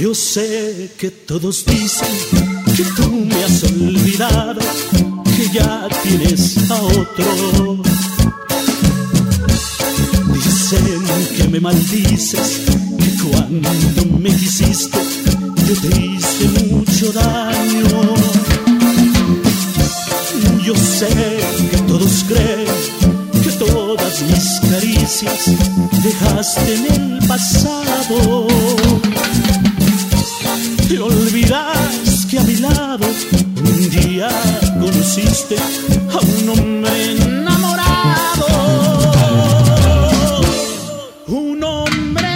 Que todos dicen que tú me has olvidado, que ya tienes a otro. Dicen que me maldices, que cuando me quisiste yo te hice mucho daño. Yo sé que todos creen que todas mis caricias dejaste en el pasado te olvidas que a mi lado un día conociste a un hombre enamorado. Un hombre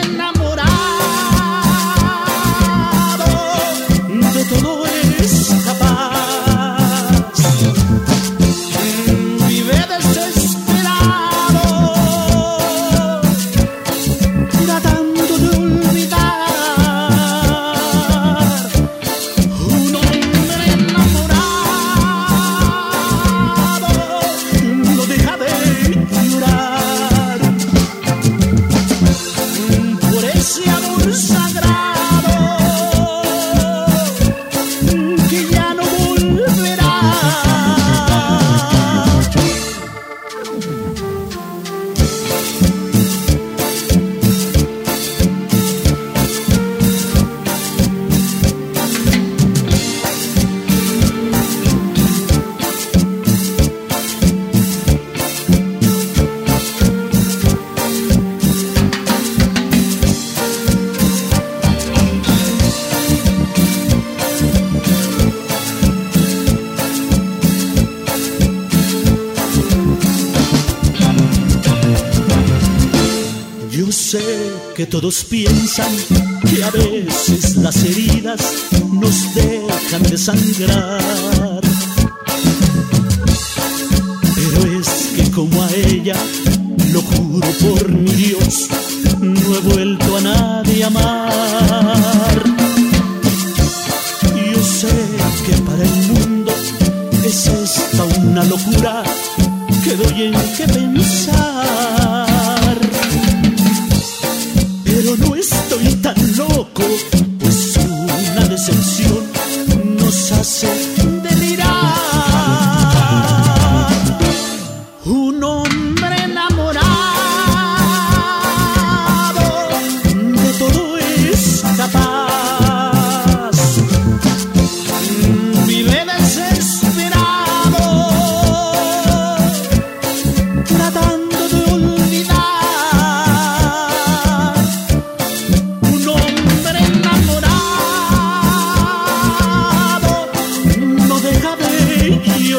que todos piensan que a veces las heridas nos dejan de sangrar. Pero es que como a ella, lo juro por mi Dios, no he vuelto a nadie a amar. Yo sé que para el mundo es esta una locura que doy en qué pensar. pues una decepción nos hace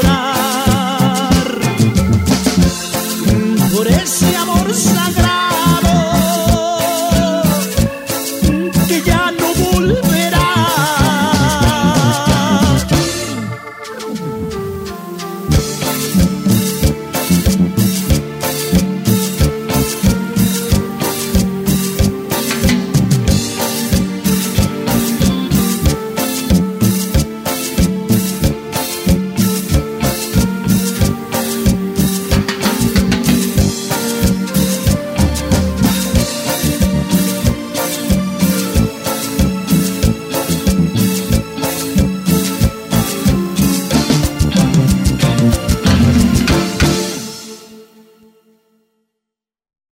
llorar.